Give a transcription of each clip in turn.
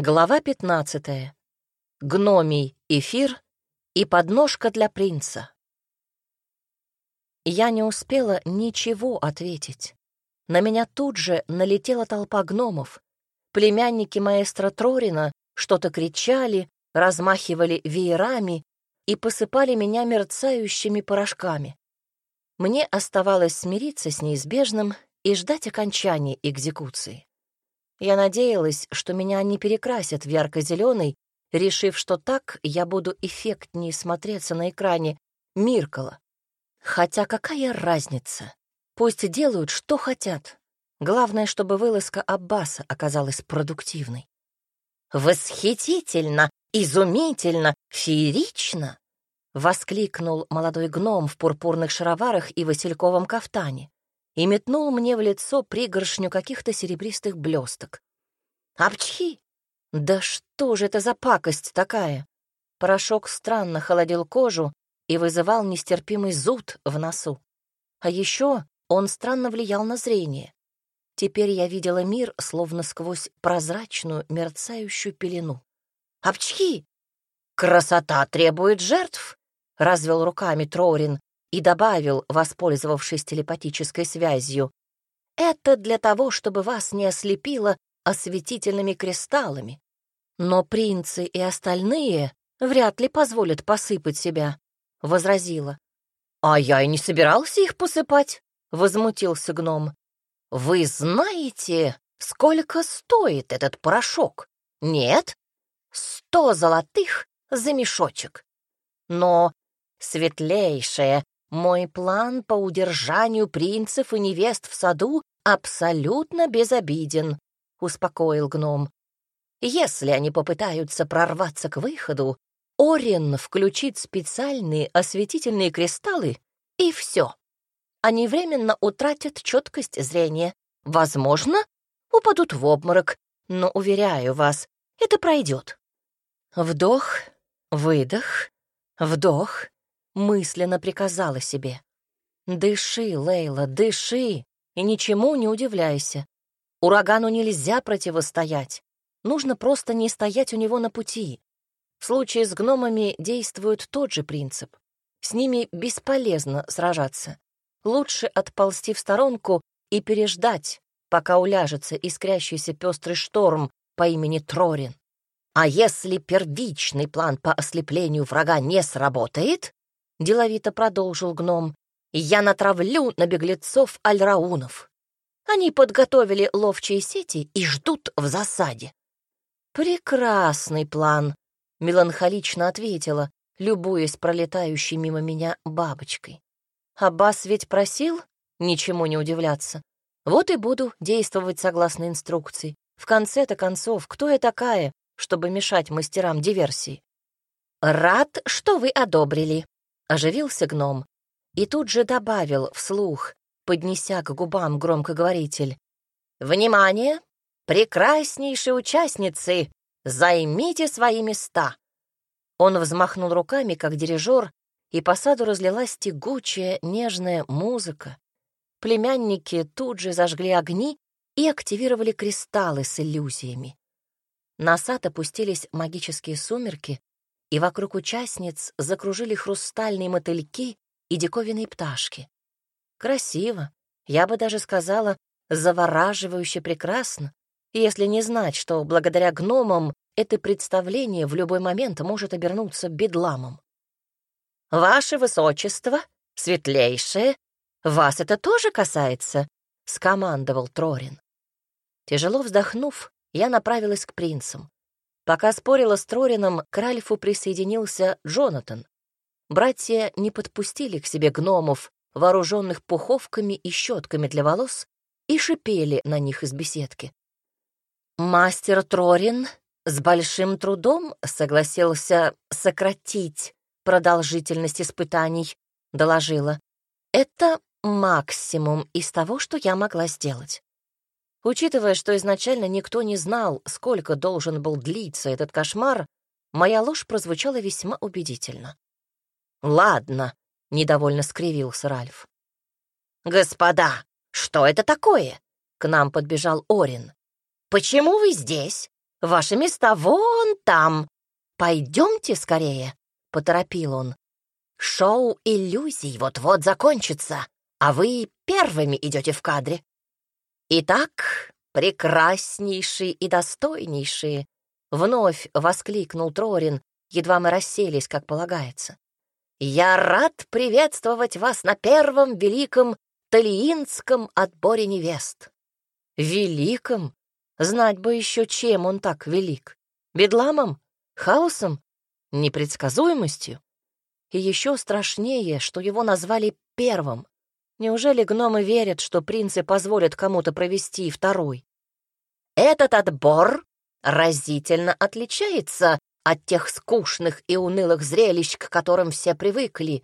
Глава 15. Гномий эфир и подножка для принца. Я не успела ничего ответить. На меня тут же налетела толпа гномов. Племянники маэстро Трорина что-то кричали, размахивали веерами и посыпали меня мерцающими порошками. Мне оставалось смириться с неизбежным и ждать окончания экзекуции. Я надеялась, что меня не перекрасят в ярко-зеленый, решив, что так я буду эффектнее смотреться на экране Миркала. Хотя какая разница? Пусть делают, что хотят. Главное, чтобы вылазка Аббаса оказалась продуктивной. «Восхитительно! Изумительно! Феерично!» — воскликнул молодой гном в пурпурных шароварах и васильковом кафтане и метнул мне в лицо пригоршню каких-то серебристых блесток. «Апчхи! Да что же это за пакость такая?» Порошок странно холодил кожу и вызывал нестерпимый зуд в носу. А еще он странно влиял на зрение. Теперь я видела мир словно сквозь прозрачную мерцающую пелену. «Апчхи! Красота требует жертв!» — развел руками Троурин, и добавил, воспользовавшись телепатической связью, «Это для того, чтобы вас не ослепило осветительными кристаллами. Но принцы и остальные вряд ли позволят посыпать себя», — возразила. «А я и не собирался их посыпать», — возмутился гном. «Вы знаете, сколько стоит этот порошок? Нет? Сто золотых за мешочек. Но, светлейшая, мой план по удержанию принцев и невест в саду абсолютно безобиден, — успокоил гном. Если они попытаются прорваться к выходу, Орен включит специальные осветительные кристаллы, и все. Они временно утратят четкость зрения. Возможно, упадут в обморок, но, уверяю вас, это пройдет. Вдох, выдох, вдох, мысленно приказала себе. «Дыши, Лейла, дыши, и ничему не удивляйся. Урагану нельзя противостоять, нужно просто не стоять у него на пути. В случае с гномами действует тот же принцип. С ними бесполезно сражаться. Лучше отползти в сторонку и переждать, пока уляжется искрящийся пестрый шторм по имени Трорин. А если первичный план по ослеплению врага не сработает, — деловито продолжил гном, — «я натравлю на беглецов альраунов. Они подготовили ловчие сети и ждут в засаде». «Прекрасный план», — меланхолично ответила, любуясь пролетающей мимо меня бабочкой. «Аббас ведь просил ничему не удивляться. Вот и буду действовать согласно инструкции. В конце-то концов, кто я такая, чтобы мешать мастерам диверсии?» «Рад, что вы одобрили», Оживился гном и тут же добавил вслух, поднеся к губам громкоговоритель. «Внимание! Прекраснейшие участницы! Займите свои места!» Он взмахнул руками, как дирижер, и по саду разлилась тягучая, нежная музыка. Племянники тут же зажгли огни и активировали кристаллы с иллюзиями. На сад опустились магические сумерки, и вокруг участниц закружили хрустальные мотыльки и диковинные пташки. Красиво, я бы даже сказала, завораживающе прекрасно, если не знать, что благодаря гномам это представление в любой момент может обернуться бедламом. «Ваше высочество, светлейшее, вас это тоже касается?» — скомандовал Трорин. Тяжело вздохнув, я направилась к принцам. Пока спорила с Трорином, к Ральфу присоединился Джонатан. Братья не подпустили к себе гномов, вооруженных пуховками и щетками для волос, и шипели на них из беседки. Мастер Трорин с большим трудом согласился сократить продолжительность испытаний, доложила. Это максимум из того, что я могла сделать. Учитывая, что изначально никто не знал, сколько должен был длиться этот кошмар, моя ложь прозвучала весьма убедительно. «Ладно», — недовольно скривился Ральф. «Господа, что это такое?» — к нам подбежал Орин. «Почему вы здесь? Ваши места вон там. Пойдемте скорее, — поторопил он. Шоу иллюзий вот-вот закончится, а вы первыми идете в кадре. Итак, прекраснейшие и достойнейшие, — вновь воскликнул Трорин, едва мы расселись, как полагается. Я рад приветствовать вас на первом великом Талиинском отборе невест. Великом? Знать бы еще, чем он так велик. Бедламом? Хаосом? Непредсказуемостью? И еще страшнее, что его назвали первым. Неужели гномы верят, что принцы позволят кому-то провести второй? Этот отбор разительно отличается от тех скучных и унылых зрелищ, к которым все привыкли.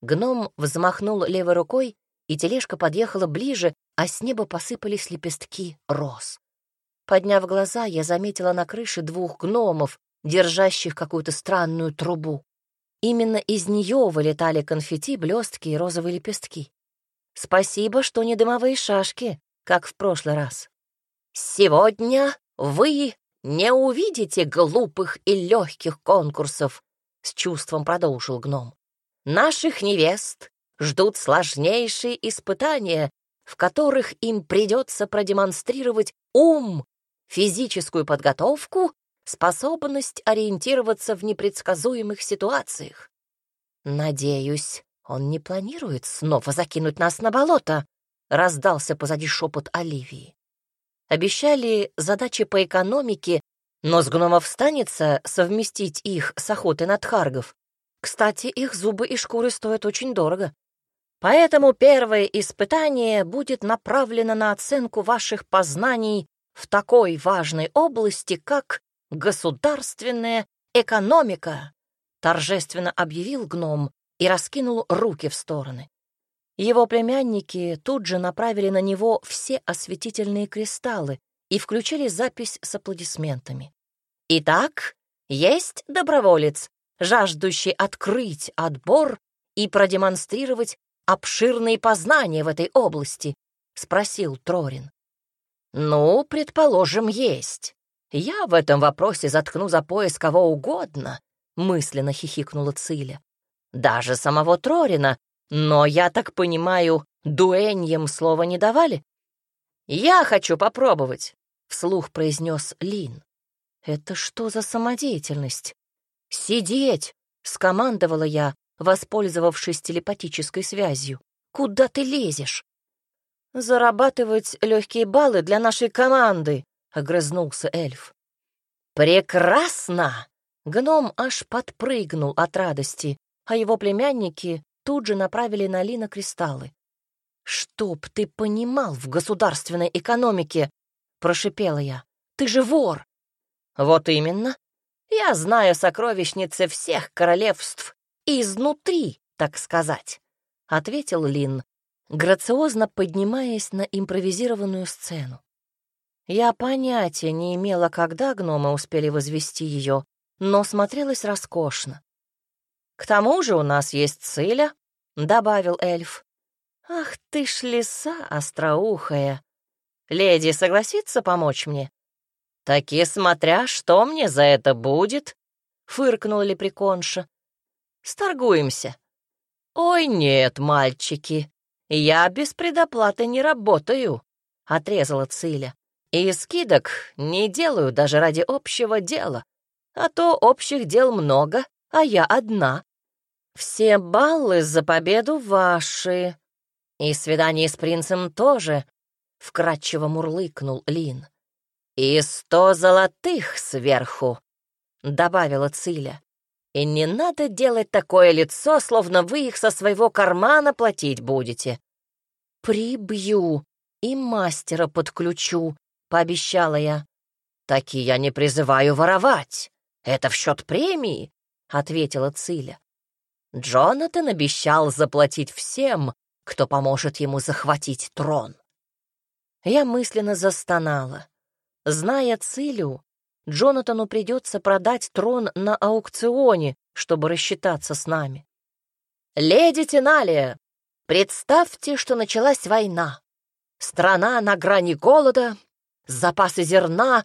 Гном взмахнул левой рукой, и тележка подъехала ближе, а с неба посыпались лепестки роз. Подняв глаза, я заметила на крыше двух гномов, держащих какую-то странную трубу. Именно из нее вылетали конфетти, блестки и розовые лепестки. Спасибо, что не дымовые шашки, как в прошлый раз. Сегодня вы не увидите глупых и легких конкурсов, с чувством продолжил гном. Наших невест ждут сложнейшие испытания, в которых им придется продемонстрировать ум, физическую подготовку, способность ориентироваться в непредсказуемых ситуациях. Надеюсь, он не планирует снова закинуть нас на болото, раздался позади шепот Оливии. Обещали задачи по экономике, но с гномов станется совместить их с охотой на тхаргов. Кстати, их зубы и шкуры стоят очень дорого. Поэтому первое испытание будет направлено на оценку ваших познаний в такой важной области, как государственная экономика, торжественно объявил гном и раскинул руки в стороны. Его племянники тут же направили на него все осветительные кристаллы и включили запись с аплодисментами. Итак, есть доброволец, жаждущий открыть отбор и продемонстрировать обширные познания в этой области?» — спросил Трорин. «Ну, предположим, есть. Я в этом вопросе заткну за пояс кого угодно», — мысленно хихикнула Циля. «Даже самого Трорина, но, я так понимаю, дуэньям слова не давали?» «Я хочу попробовать», — вслух произнес Лин. «Это что за самодеятельность?» «Сидеть!» — скомандовала я, воспользовавшись телепатической связью. «Куда ты лезешь?» «Зарабатывать легкие баллы для нашей команды», — огрызнулся эльф. «Прекрасно!» Гном аж подпрыгнул от радости, а его племянники тут же направили на Лина кристаллы. «Чтоб ты понимал в государственной экономике!» — прошипела я. «Ты же вор!» «Вот именно. Я знаю сокровищницы всех королевств изнутри, так сказать», — ответил Лин, грациозно поднимаясь на импровизированную сцену. Я понятия не имела, когда гномы успели возвести ее, но смотрелась роскошно. «К тому же у нас есть Циля», — добавил эльф. «Ах ты ж лиса остроухая! Леди согласится помочь мне?» «Таки смотря, что мне за это будет», — фыркнула лепреконша. Сторгуемся». «Ой, нет, мальчики, я без предоплаты не работаю», — отрезала Циля. «И скидок не делаю даже ради общего дела, а то общих дел много, а я одна. Все баллы за победу ваши, и свидание с принцем тоже», — вкратчиво мурлыкнул Лин. «И сто золотых сверху», — добавила Циля. И не надо делать такое лицо, словно вы их со своего кармана платить будете. Прибью и мастера подключу, пообещала я. Таки я не призываю воровать. Это в счет премии, ответила Циля. Джонатан обещал заплатить всем, кто поможет ему захватить трон. Я мысленно застонала. Зная Цилю, Джонатану придется продать трон на аукционе, чтобы рассчитаться с нами. «Леди Теналия, представьте, что началась война. Страна на грани голода, запасы зерна,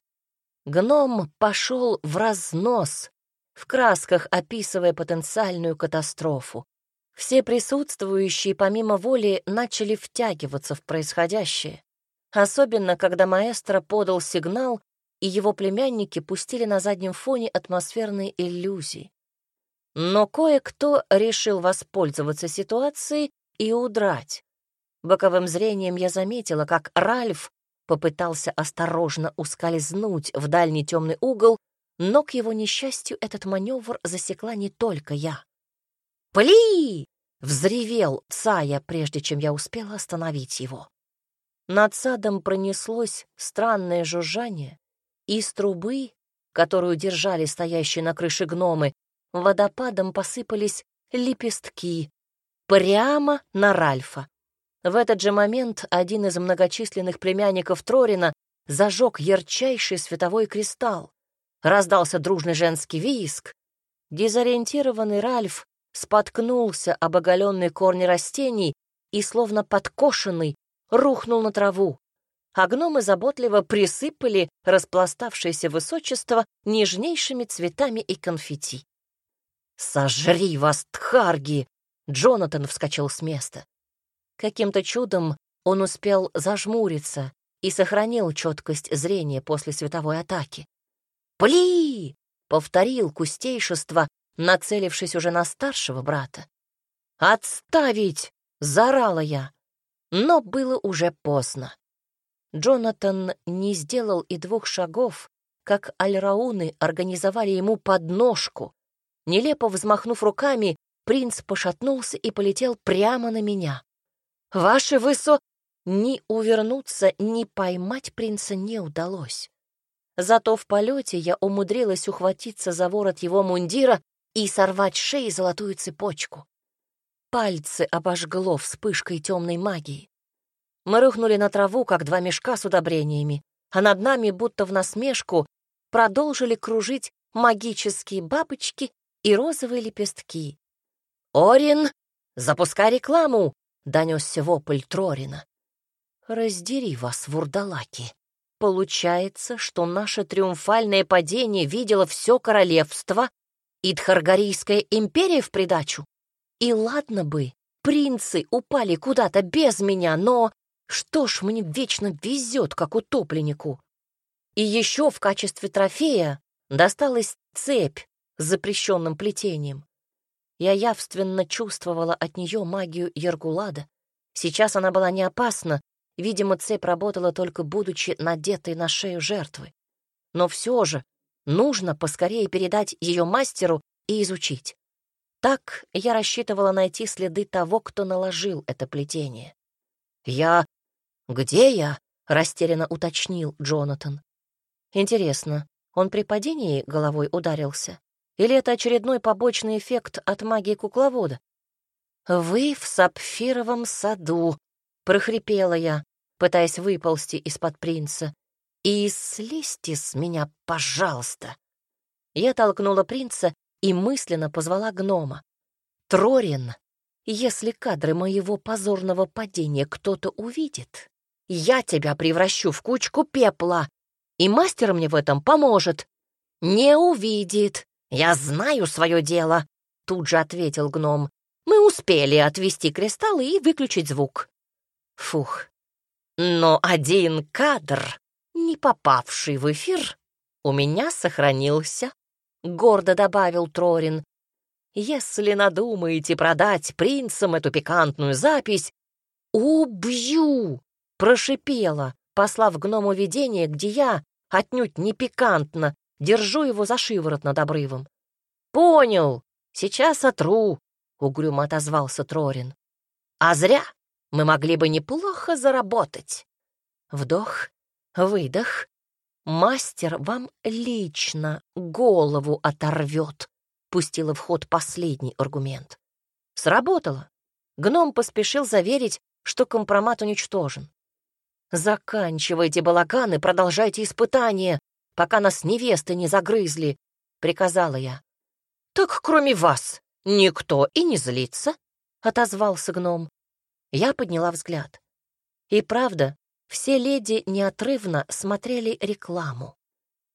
Гном пошел в разнос, в красках описывая потенциальную катастрофу. Все присутствующие помимо воли начали втягиваться в происходящее, особенно когда маэстро подал сигнал, и его племянники пустили на заднем фоне атмосферные иллюзии. Но кое-кто решил воспользоваться ситуацией и удрать. Боковым зрением я заметила, как Ральф попытался осторожно ускользнуть в дальний темный угол, но к его несчастью этот маневр засекла не только я. «Пли!» — взревел Цая, прежде чем я успела остановить его. Над садом пронеслось странное жужжание, из трубы, которую держали стоящие на крыше гномы, водопадом посыпались лепестки прямо на Ральфа. В этот же момент один из многочисленных племянников Трорина зажег ярчайший световой кристалл. Раздался дружный женский виск. Дезориентированный Ральф споткнулся об оголенные корни растений и, словно подкошенный, рухнул на траву. А гномы заботливо присыпали распластавшееся высочество нежнейшими цветами и конфетти. «Сожри вас, Тхарги!» Джонатан вскочил с места. Каким-то чудом он успел зажмуриться и сохранил четкость зрения после световой атаки. «Пли!» — повторил кустейшество, нацелившись уже на старшего брата. «Отставить!» — заорала я. Но было уже поздно. Джонатан не сделал и двух шагов, как альрауны организовали ему подножку. Нелепо взмахнув руками, принц пошатнулся и полетел прямо на меня. «Ваше высо...» Ни увернуться, ни поймать принца не удалось. Зато в полете я умудрилась ухватиться за ворот его мундира и сорвать шеи золотую цепочку. Пальцы обожгло вспышкой темной магии. Мы рухнули на траву, как два мешка с удобрениями, а над нами, будто в насмешку, продолжили кружить магические бабочки и розовые лепестки. «Орин, запускай рекламу!» — донесся вопль Трорина. «Раздери вас, вурдалаки! Получается, что наше триумфальное падение видело все королевство и Дхаргарийская империя в придачу? И ладно бы, принцы упали куда-то без меня, но что ж мне вечно везет, как утопленнику? И еще в качестве трофея досталась цепь с запрещенным плетением. Я явственно чувствовала от нее магию Ергулада. Сейчас она была не опасна, видимо, цепь работала только будучи надетой на шею жертвы. Но все же нужно поскорее передать ее мастеру и изучить. Так я рассчитывала найти следы того, кто наложил это плетение. «Я... где я?» — растерянно уточнил Джонатан. «Интересно, он при падении головой ударился?» Или это очередной побочный эффект от магии кукловода? «Вы в сапфировом саду», — прохрипела я, пытаясь выползти из-под принца. «И слезьте с меня, пожалуйста». Я толкнула принца и мысленно позвала гнома. «Трорин, если кадры моего позорного падения кто-то увидит, я тебя превращу в кучку пепла, и мастер мне в этом поможет». «Не увидит», «Я знаю свое дело», — тут же ответил гном. «Мы успели отвести кристаллы и выключить звук». Фух. Но один кадр, не попавший в эфир, у меня сохранился, — гордо добавил Трорин. Если надумаете продать принцам эту пикантную запись, убью, — прошипела, послав гному видение, где я, отнюдь не пикантно, Держу его за шиворот над обрывом. «Понял, сейчас отру», — угрюмо отозвался Трорин. «А зря, мы могли бы неплохо заработать». Вдох, выдох. «Мастер вам лично голову оторвет», — пустила в ход последний аргумент. Сработало. Гном поспешил заверить, что компромат уничтожен. «Заканчивайте балаган и продолжайте испытания», пока нас невесты не загрызли», — приказала я. «Так кроме вас никто и не злится», — отозвался гном. Я подняла взгляд. И правда, все леди неотрывно смотрели рекламу.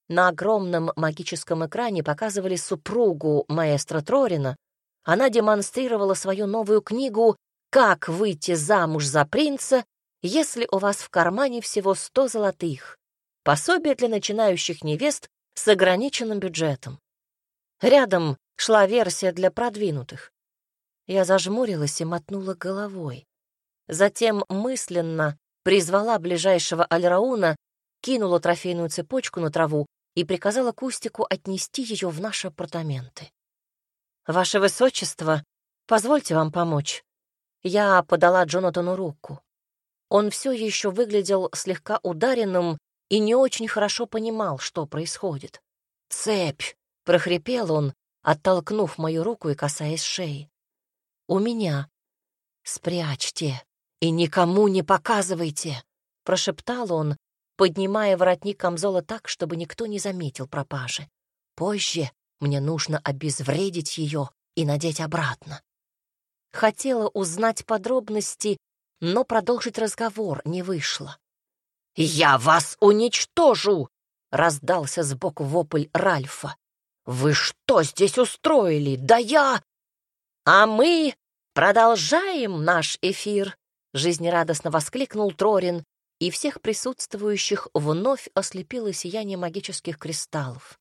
На огромном магическом экране показывали супругу маэстро Трорина. Она демонстрировала свою новую книгу «Как выйти замуж за принца, если у вас в кармане всего сто золотых». Пособие для начинающих невест с ограниченным бюджетом. Рядом шла версия для продвинутых. Я зажмурилась и мотнула головой. Затем мысленно призвала ближайшего Альрауна, кинула трофейную цепочку на траву и приказала Кустику отнести ее в наши апартаменты. «Ваше Высочество, позвольте вам помочь». Я подала Джонатану руку. Он все еще выглядел слегка ударенным и не очень хорошо понимал, что происходит. «Цепь!» — прохрипел он, оттолкнув мою руку и касаясь шеи. «У меня. Спрячьте и никому не показывайте!» — прошептал он, поднимая воротник камзола так, чтобы никто не заметил пропажи. «Позже мне нужно обезвредить ее и надеть обратно». Хотела узнать подробности, но продолжить разговор не вышло. «Я вас уничтожу!» — раздался сбоку вопль Ральфа. «Вы что здесь устроили? Да я...» «А мы продолжаем наш эфир!» — жизнерадостно воскликнул Трорин, и всех присутствующих вновь ослепило сияние магических кристаллов.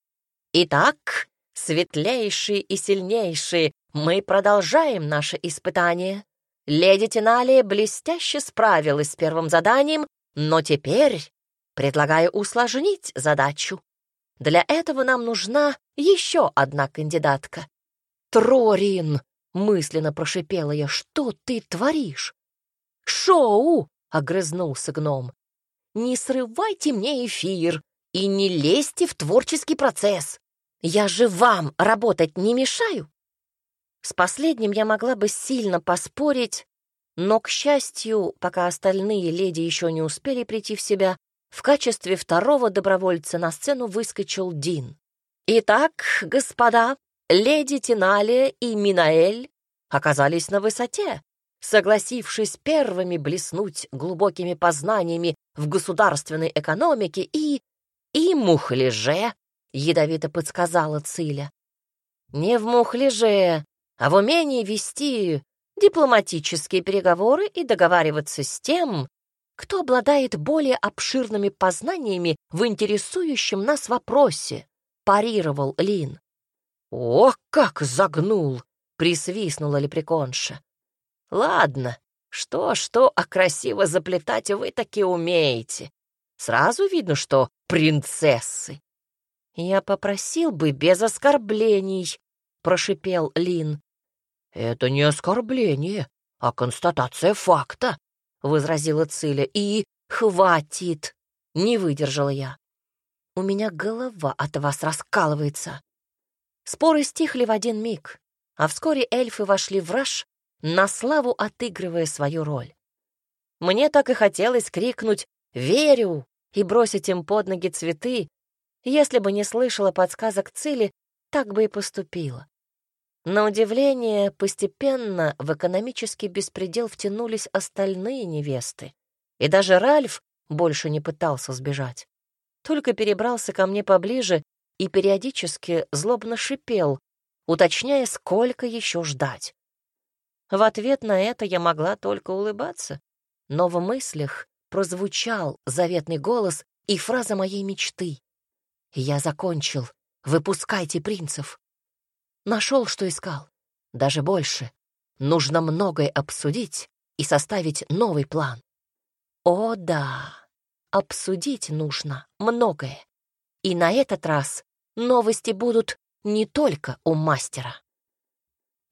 «Итак, светлейшие и сильнейшие, мы продолжаем наше испытание. Леди Тиналия блестяще справилась с первым заданием, но теперь предлагаю усложнить задачу. Для этого нам нужна еще одна кандидатка. «Трорин!» — мысленно прошипела я. «Что ты творишь?» «Шоу!» — огрызнулся гном. «Не срывайте мне эфир и не лезьте в творческий процесс. Я же вам работать не мешаю». С последним я могла бы сильно поспорить, но, к счастью, пока остальные леди еще не успели прийти в себя, в качестве второго добровольца на сцену выскочил Дин. «Итак, господа, леди Тиналия и Минаэль оказались на высоте, согласившись первыми блеснуть глубокими познаниями в государственной экономике и... и мухлеже», — ядовито подсказала Циля. «Не в мухлеже, а в умении вести дипломатические переговоры и договариваться с тем, кто обладает более обширными познаниями в интересующем нас вопросе, парировал Лин. «О, как загнул!» — присвистнула лепреконша. «Ладно, что-что, а красиво заплетать вы таки умеете. Сразу видно, что принцессы». «Я попросил бы без оскорблений», — прошипел Лин. «Это не оскорбление, а констатация факта», — возразила Циля. «И хватит!» — не выдержала я. «У меня голова от вас раскалывается». Споры стихли в один миг, а вскоре эльфы вошли в раж, на славу отыгрывая свою роль. Мне так и хотелось крикнуть «Верю!» и бросить им под ноги цветы. Если бы не слышала подсказок Цили, так бы и поступила. На удивление, постепенно в экономический беспредел втянулись остальные невесты, и даже Ральф больше не пытался сбежать. Только перебрался ко мне поближе и периодически злобно шипел, уточняя, сколько еще ждать. В ответ на это я могла только улыбаться, но в мыслях прозвучал заветный голос и фраза моей мечты. «Я закончил. Выпускайте принцев!» Нашел, что искал. Даже больше. Нужно многое обсудить и составить новый план. О да, обсудить нужно многое. И на этот раз новости будут не только у мастера.